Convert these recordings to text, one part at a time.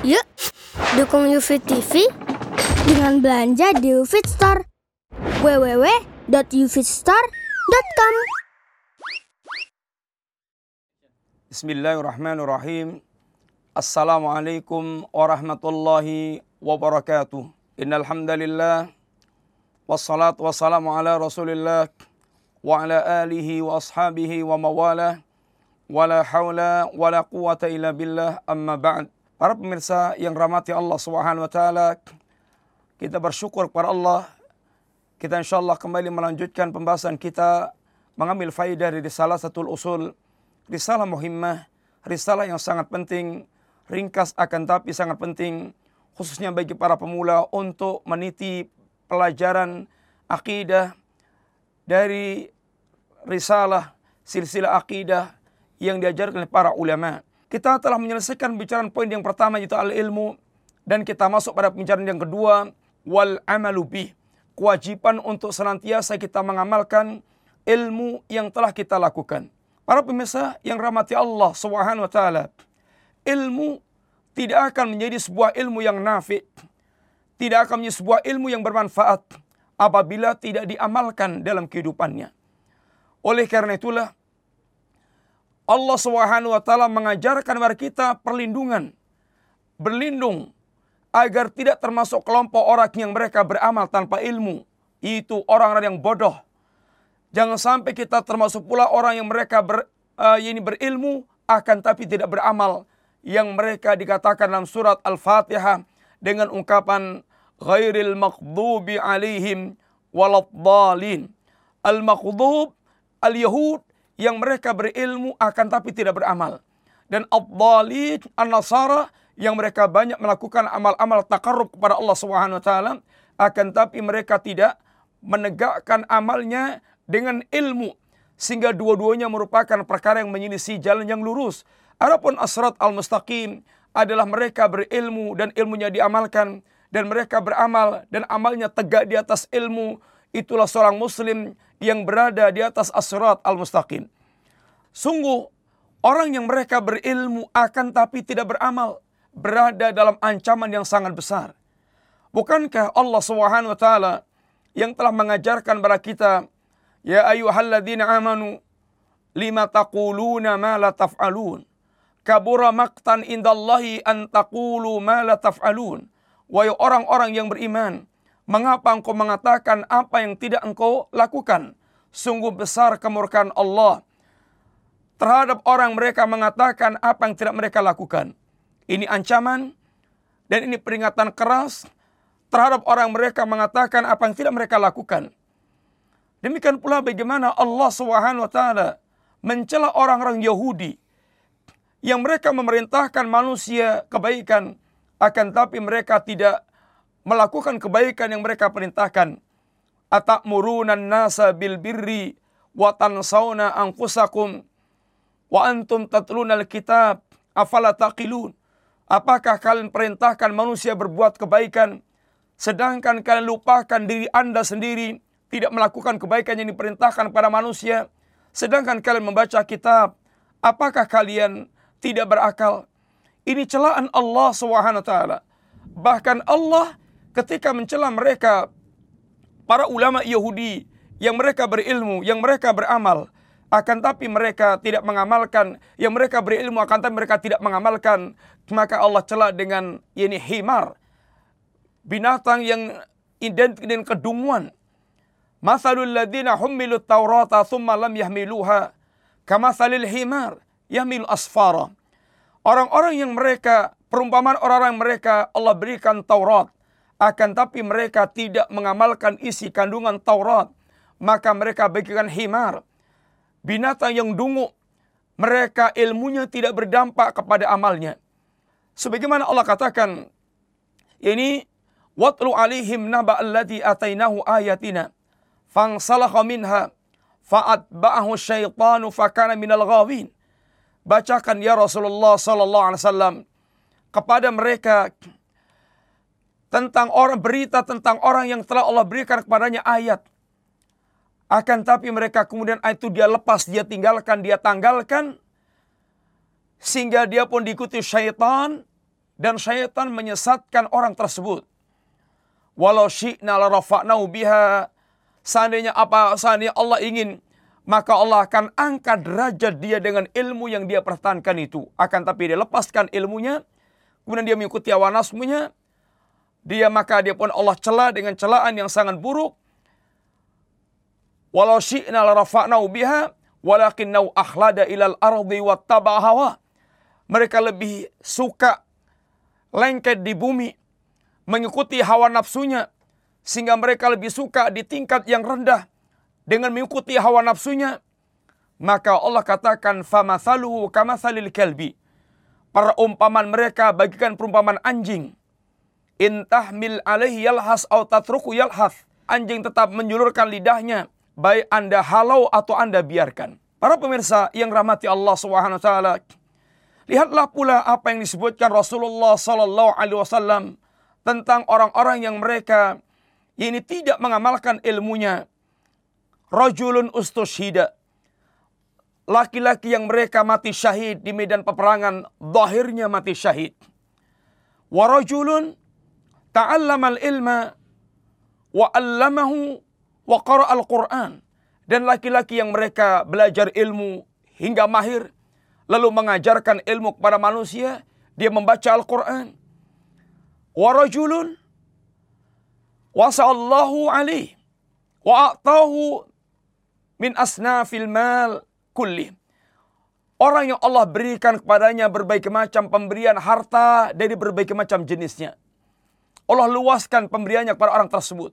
Yuk, dukung UFIT TV dengan belanja di UFIT Store. www.ufitstore.com Bismillahirrahmanirrahim. Assalamualaikum warahmatullahi wabarakatuh. Innal wassalatu wassalamu ala Rasulillah wa ala alihi wa ashabihi wa mawalah wala haula wala quwata illa billah amma ba'd. Para pemirsa yang rahmati Allah Subhanahu wa taala, kita bersyukur kepada Allah. Kita insyaallah kembali melanjutkan pembahasan kita mengambil faidah dari salah satu usul risalah muhimmah, risalah yang sangat penting, ringkas akan tapi sangat penting khususnya bagi para pemula untuk meniti pelajaran akidah dari risalah silsilah akidah yang diajarkan oleh para ulama. Kita telah menyelesaikan bicara poin yang pertama yaitu al-ilmu dan kita masuk pada pembicaraan yang kedua wal amalu Kewajiban untuk senantiasa kita mengamalkan ilmu yang telah kita lakukan. Para pemirsa yang rahmati Allah Subhanahu wa taala, ilmu tidak akan menjadi sebuah ilmu yang nafi, tidak akan menjadi sebuah ilmu yang bermanfaat apabila tidak diamalkan dalam kehidupannya. Oleh karena itulah Allah Subhanahu wa taala mengajarkan kepada kita perlindungan. Berlindung agar tidak termasuk kelompok orang yang mereka beramal tanpa ilmu. Itu orang-orang yang bodoh. Jangan sampai kita termasuk pula orang yang mereka ber, uh, ini berilmu akan tapi tidak beramal yang mereka dikatakan dalam surat Al-Fatihah dengan ungkapan ghairil maghdubi alaihim waladhdallin. Al-maghdub al-yahud yang mereka berilmu akan tapi tidak beramal. Dan abdalid an-nasara yang mereka banyak melakukan amal-amal takarrub kepada Allah Subhanahu wa akan tapi mereka tidak menegakkan amalnya dengan ilmu sehingga dua-duanya merupakan perkara yang menyelisih jalan yang lurus. Adapun asrat al-mustaqim adalah mereka berilmu dan ilmunya diamalkan dan mereka beramal dan amalnya tegak di atas ilmu. Itulah seorang muslim yang berada di atas asrat al-mustaqim. Sungguh orang yang mereka berilmu akan tapi tidak beramal berada dalam ancaman yang sangat besar. Bukankah Allah Subhanahu wa taala yang telah mengajarkan kepada kita ya ayyuhalladzina amanu lima taquluna ma la taf'alun kabura maqtan indallahi an taqulu ma la taf'alun wahai orang-orang yang beriman Mengapa engkau mengatakan apa yang tidak engkau lakukan? Sungguh besar kemurkaan Allah terhadap orang mereka mengatakan apa yang tidak mereka lakukan. Ini ancaman dan ini peringatan keras terhadap orang mereka mengatakan apa yang tidak mereka lakukan. Demikian pula bagaimana Allah taala mencela orang-orang Yahudi yang mereka memerintahkan manusia kebaikan akan tapi mereka tidak melakukan kebaikan yang mereka perintahkan. Atakmurunan nasa bil birri wa tansawna anfusakum wa antum tatluna alkitab afala taqilun. Apakah kalian perintahkan manusia berbuat kebaikan sedangkan kalian lupakan diri Anda sendiri tidak melakukan kebaikan yang diperintahkan pada manusia sedangkan kalian membaca kitab apakah kalian tidak berakal ini celaan Allah Subhanahu wa taala bahkan Allah ketika mencela mereka para ulama Yahudi yang mereka berilmu, yang mereka beramal, akan tapi mereka tidak mengamalkan, yang mereka berilmu akan tapi mereka tidak mengamalkan, maka Allah cela dengan ini himar, binatang yang identik dengan kedunguan. Masalul ladina hummilu taurata thumma lam yahmiluha kamasalil himar yahmilu asfara. Orang-orang yang mereka, perumpamaan orang-orang mereka Allah berikan Taurat, akan tapi mereka tidak mengamalkan isi kandungan Taurat, maka mereka bagikan himar, binatang yang dungu, mereka ilmunya tidak berdampak kepada amalnya. Sebagaimana Allah katakan, ini watlu alihim naba alladhi atainahu ayatina fangsalakha minha fa'atba'ahu syaitanu fakana minal ghawin. Bacakan ya Rasulullah sallallahu alaihi wasallam kepada mereka tentang orang berita tentang orang yang telah Allah berikan kepadanya ayat. Akan tapi mereka kemudian itu dia lepas, dia tinggalkan, dia tanggalkan. Sehingga dia pun diikuti syaitan. dan syaitan menyesatkan orang tersebut. Walau syi'na la rafa'nau biha. Seandainya apa? Seandainya Allah ingin maka Allah akan angkat derajat dia dengan ilmu yang dia pertahankan itu. Akan tapi dia lepaskan ilmunya, kemudian dia mengikuti hawa nafsunya, dia maka dia pun Allah celah dengan celaan yang sangat buruk. Walau syi'na la rafa'nau biha walakinnau akhlada ilal ardi wattaba hawa. Mereka lebih suka lengket di bumi mengikuti hawa nafsunya sehingga mereka lebih suka di tingkat yang rendah dengan mengikuti hawa nafsunya maka Allah katakan famathaluhu kamathalil kalbi perumpamaan mereka bagikan perumpamaan anjing intahmil alaihi yalhas au tatruku yalhas anjing tetap menjulurkan lidahnya baik Anda halau atau Anda biarkan para pemirsa yang rahmati Allah taala lihatlah pula apa yang disebutkan Rasulullah sallallahu alaihi wasallam tentang orang-orang yang mereka ini tidak mengamalkan ilmunya rajulun ustushida. Laki-laki yang mereka mati syahid di medan peperangan, zahirnya mati syahid. Warajulun ta'allama al-ilma wa 'allamahu wa qara'a al-Qur'an. Dan laki-laki yang mereka belajar ilmu hingga mahir lalu mengajarkan ilmu kepada manusia, dia membaca Al-Qur'an. Warajulun wasa'allahu alaih wa a'tahu min asnafil mal kulli. Orang yang Allah berikan kepadanya berbagai macam pemberian harta dari berbagai macam jenisnya. Allah luaskan pemberiannya kepada orang tersebut.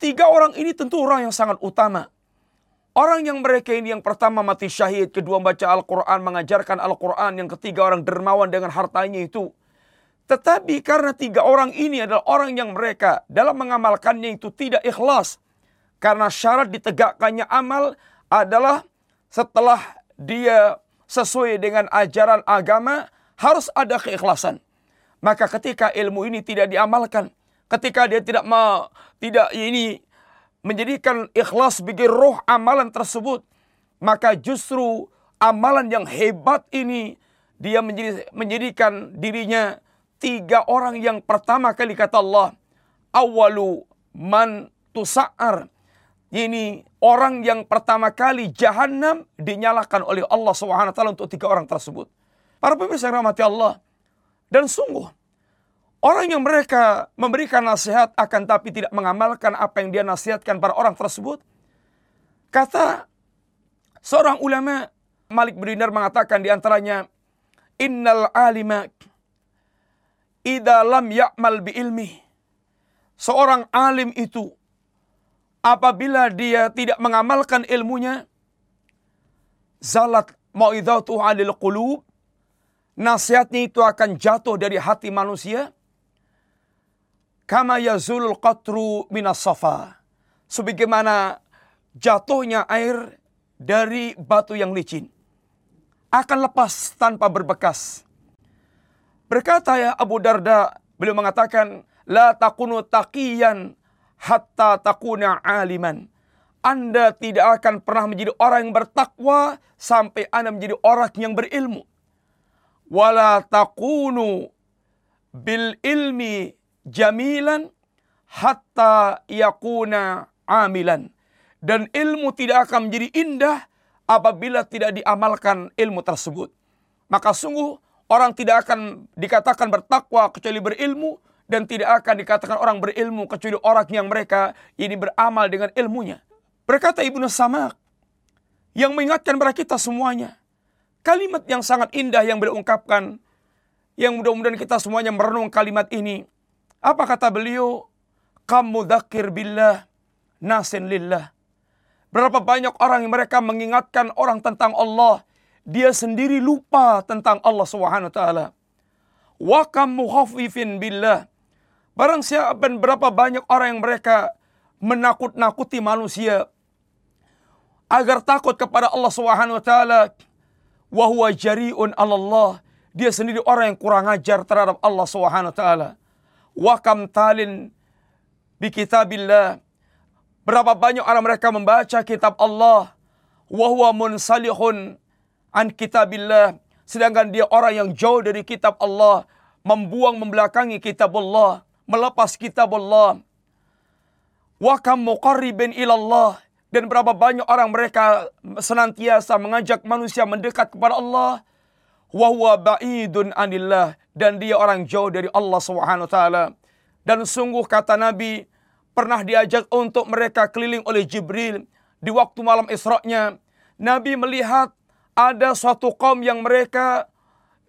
Tiga orang ini tentu orang yang sangat utama. Orang yang mereka ini yang pertama mati syahid, kedua membaca Al-Quran, mengajarkan Al-Quran, yang ketiga orang dermawan dengan hartanya itu. Tetapi karena tiga orang ini adalah orang yang mereka dalam mengamalkannya itu tidak ikhlas. Karena syarat ditegakkannya amal adalah setelah dia sesuai dengan ajaran agama harus ada keikhlasan. Maka ketika ilmu ini tidak diamalkan, ketika dia tidak mau tidak ini menjadikan ikhlas bagi roh amalan tersebut, maka justru amalan yang hebat ini dia menjadi, menjadikan dirinya tiga orang yang pertama kali kata Allah, awalu man tusa'ar ini orang yang pertama kali jahanam dinyalakan oleh Allah SWT untuk tiga orang tersebut. Para pemirsa yang rahmati Allah. Dan sungguh, orang yang mereka memberikan nasihat akan tapi tidak mengamalkan apa yang dia nasihatkan para orang tersebut. Kata seorang ulama Malik bin Dinar mengatakan di antaranya, Innal alima idha lam ya'mal bi ilmi. Seorang alim itu apabila dia tidak mengamalkan ilmunya, zalat mau'idhatu 'anil qulub, nasihatnya itu akan jatuh dari hati manusia. Kama yazulul qatru minas safa. Sebagaimana jatuhnya air dari batu yang licin. Akan lepas tanpa berbekas. Berkata ya Abu Darda, beliau mengatakan, La takunu taqiyan hatta takuna aliman. Anda tidak akan pernah menjadi orang yang bertakwa sampai Anda menjadi orang yang berilmu. Wala takunu bil ilmi jamilan hatta yakuna amilan. Dan ilmu tidak akan menjadi indah apabila tidak diamalkan ilmu tersebut. Maka sungguh orang tidak akan dikatakan bertakwa kecuali berilmu dan tidak akan dikatakan orang berilmu kecuali orang yang mereka ini beramal dengan ilmunya. Berkata Ibnu Samak yang mengingatkan kepada kita semuanya kalimat yang sangat indah yang beliau ungkapkan yang mudah-mudahan kita semuanya merenung kalimat ini. Apa kata beliau? Kamu dzakir billah nasin lillah. Berapa banyak orang yang mereka mengingatkan orang tentang Allah, dia sendiri lupa tentang Allah Subhanahu wa taala. Wa kam billah Barang siapa berapa banyak orang yang mereka menakut-nakuti manusia agar takut kepada Allah Subhanahu wa taala wa huwa jari'un Allah. Dia sendiri orang yang kurang ajar terhadap Allah Subhanahu wa taala. Wa kam talin bi kitabillah. Berapa banyak orang mereka membaca kitab Allah wa huwa munsalihun an kitabillah sedangkan dia orang yang jauh dari kitab Allah membuang membelakangi kitab Allah, melepas kitab Allah. Wa kam muqarribin ilallah dan berapa banyak orang mereka senantiasa mengajak manusia mendekat kepada Allah wa huwa ba'idun anillah dan dia orang jauh dari Allah Subhanahu taala. Dan sungguh kata Nabi pernah diajak untuk mereka keliling oleh Jibril di waktu malam Isra-nya. Nabi melihat ada suatu kaum yang mereka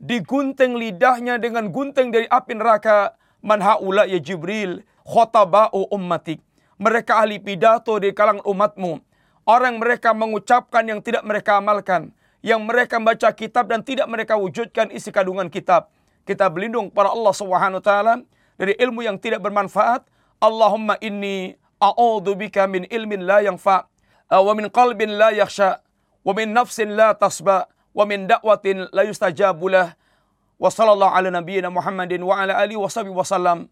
digunting lidahnya dengan gunting dari api neraka. Man haula ya Jibril, khotaba'u ummatik. Mereka ahli pidato di kalangan umatmu. Orang mereka mengucapkan yang tidak mereka amalkan. Yang mereka membaca kitab dan tidak mereka wujudkan isi kandungan kitab. Kita berlindung pada Allah taala dari ilmu yang tidak bermanfaat. Allahumma inni a'udzubika min ilmin la yanfa' wa min qalbin la yakhsha wa min nafsin la tasba' wa min da'watin la yustajabu lah wa sallallahu ala nabiyyina Muhammadin wa ala alihi wa sahbihi wasallam